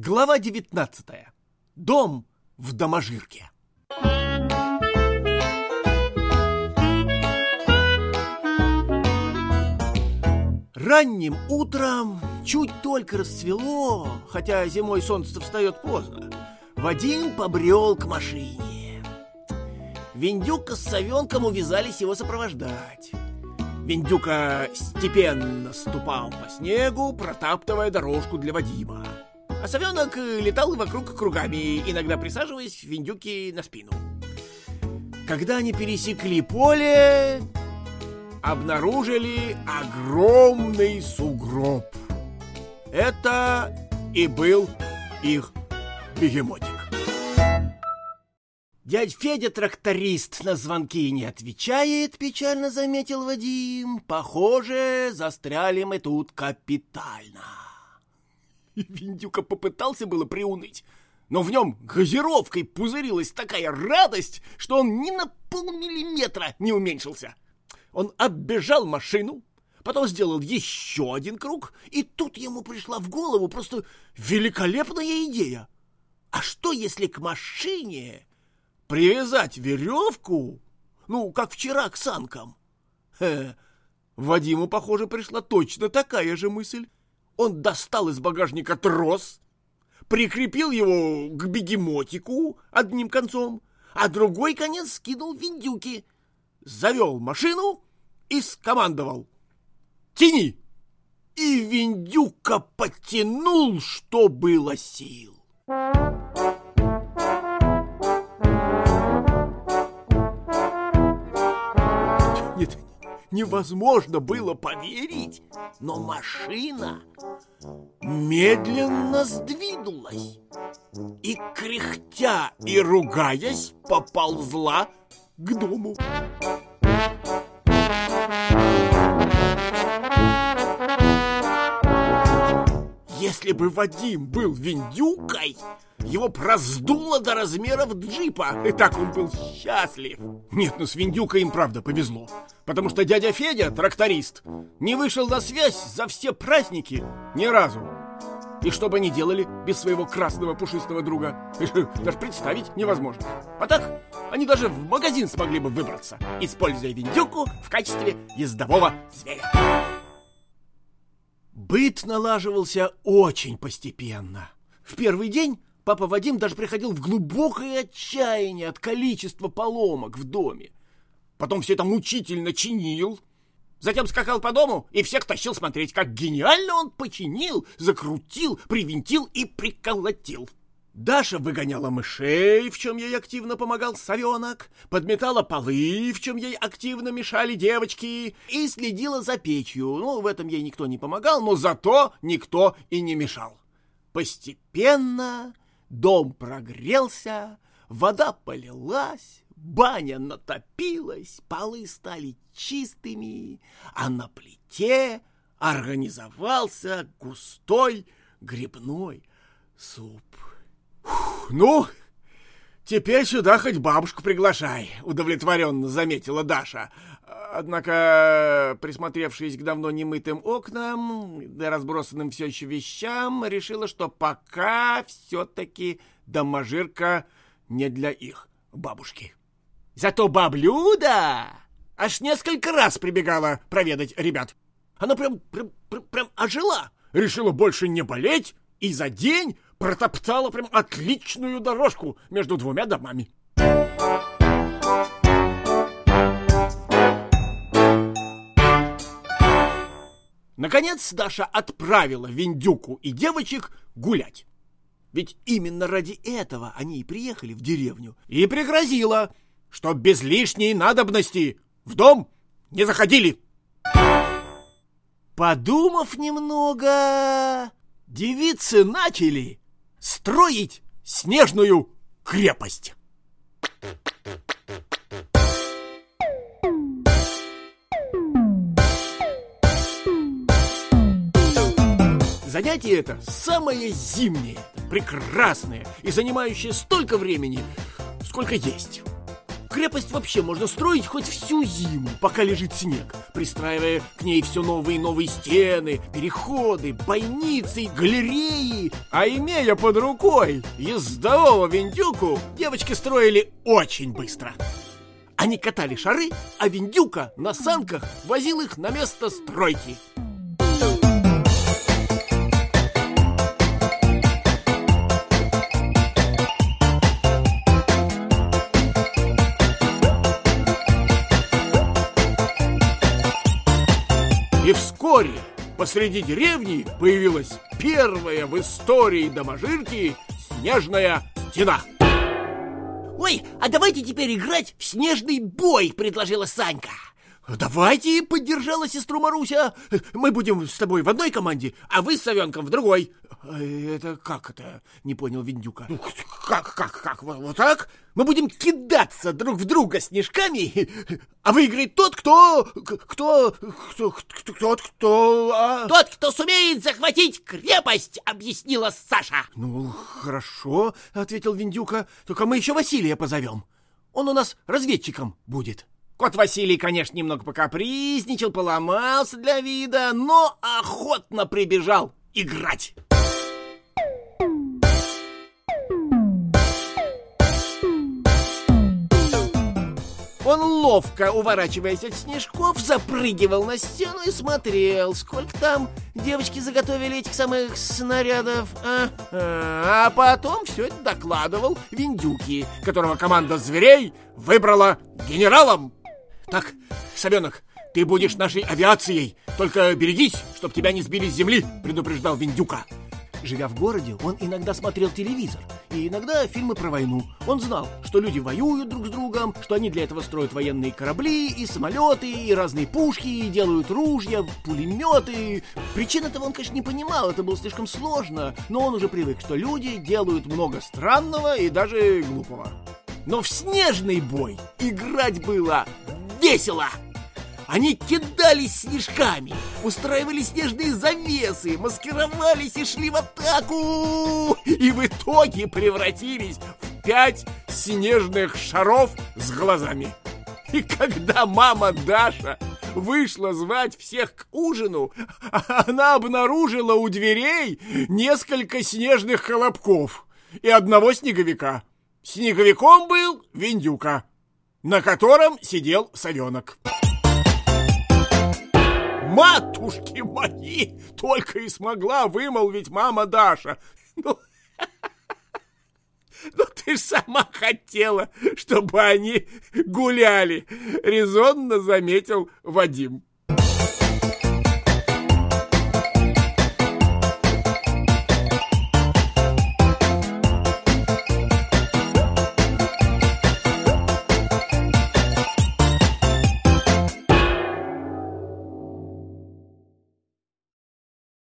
Глава 19. Дом в Доможирке. Ранним утром, чуть только расцвело, хотя зимой солнце встает поздно, Вадим побрел к машине. Виндюка с Савенком увязались его сопровождать. Виндюка степенно ступал по снегу, протаптывая дорожку для Вадима. А совенок летал вокруг кругами, иногда присаживаясь Виндюке на спину. Когда они пересекли поле, обнаружили огромный сугроб. Это и был их бегемотик. Дядь Федя тракторист на звонки не отвечает, печально заметил Вадим. Похоже, застряли мы тут капитально. Виндюка попытался было приуныть, но в нем газировкой пузырилась такая радость, что он ни на полмиллиметра не уменьшился. Он оббежал машину, потом сделал еще один круг, и тут ему пришла в голову просто великолепная идея. А что, если к машине привязать веревку, ну, как вчера к санкам? Хе, Вадиму, похоже, пришла точно такая же мысль. Он достал из багажника трос, прикрепил его к бегемотику одним концом, а другой конец скинул в виндюки, завел машину и скомандовал «Тяни!» И Виндюка подтянул, что было сил. Невозможно было поверить, но машина медленно сдвинулась и, кряхтя и ругаясь, поползла к дому. Если бы Вадим был виндюкой, его проздуло до размеров джипа, и так он был счастлив. Нет, ну с Виндюкой им правда повезло, потому что дядя Федя, тракторист, не вышел на связь за все праздники ни разу. И что бы они делали без своего красного пушистого друга, даже представить невозможно. А так, они даже в магазин смогли бы выбраться, используя Виндюку в качестве ездового зверя. Быт налаживался очень постепенно. В первый день папа Вадим даже приходил в глубокое отчаяние от количества поломок в доме. Потом все это мучительно чинил. Затем скакал по дому и всех тащил смотреть, как гениально он починил, закрутил, привинтил и приколотил. Даша выгоняла мышей, в чем ей активно помогал совенок, подметала полы, в чем ей активно мешали девочки, и следила за печью. Ну, в этом ей никто не помогал, но зато никто и не мешал. Постепенно дом прогрелся, вода полилась, баня натопилась, полы стали чистыми, а на плите организовался густой грибной суп. «Ну, теперь сюда хоть бабушку приглашай», — удовлетворенно заметила Даша. Однако, присмотревшись к давно немытым окнам, да разбросанным все еще вещам, решила, что пока все-таки доможирка не для их бабушки. Зато баблюда аж несколько раз прибегала проведать ребят. Она прям, прям, прям, прям ожила, решила больше не болеть и за день протоптала прям отличную дорожку между двумя домами. Наконец Даша отправила Виндюку и девочек гулять. Ведь именно ради этого они и приехали в деревню. И пригрозила, что без лишней надобности в дом не заходили. Подумав немного, девицы начали строить снежную крепость. Занятие это самое зимнее, прекрасное и занимающее столько времени, сколько есть. Крепость вообще можно строить хоть всю зиму, пока лежит снег, пристраивая к ней все новые и новые стены, переходы, бойницы, галереи. А имея под рукой ездового виндюку, девочки строили очень быстро. Они катали шары, а Виндюка на санках возил их на место стройки. И вскоре посреди деревни появилась первая в истории доможирки снежная стена. Ой, а давайте теперь играть в снежный бой, предложила Санька. Давайте, поддержала сестру Маруся. Мы будем с тобой в одной команде, а вы с Савенком в другой. Это как это? Не понял Виндюка. Ну, как, как, как? Вот, вот так? Мы будем кидаться друг в друга снежками, а выиграет тот, кто... Кто... Кто... Тот, кто... А... Тот, кто сумеет захватить крепость, объяснила Саша. Ну, хорошо, ответил Виндюка. Только мы еще Василия позовем. Он у нас разведчиком будет. Кот Василий, конечно, немного покапризничал, поломался для вида, но охотно прибежал играть. Он ловко, уворачиваясь от снежков, запрыгивал на стену и смотрел, сколько там девочки заготовили этих самых снарядов. А, а, а потом все это докладывал Виндюки, которого команда зверей выбрала генералом. Так, Собенок, ты будешь нашей авиацией, только берегись, чтоб тебя не сбили с земли, предупреждал Виндюка. Живя в городе, он иногда смотрел телевизор и иногда фильмы про войну. Он знал, что люди воюют друг с другом, что они для этого строят военные корабли и самолеты, и разные пушки, и делают ружья, пулеметы. Причин этого он, конечно, не понимал, это было слишком сложно, но он уже привык, что люди делают много странного и даже глупого. Но в снежный бой играть было весело! Они кидались снежками, устраивали снежные завесы, маскировались и шли в атаку! И в итоге превратились в пять снежных шаров с глазами. И когда мама Даша вышла звать всех к ужину, она обнаружила у дверей несколько снежных колобков и одного снеговика. Снеговиком был Виндюка, на котором сидел совенок. «Матушки мои!» — только и смогла вымолвить мама Даша. «Ну, ну ты ж сама хотела, чтобы они гуляли!» — резонно заметил Вадим.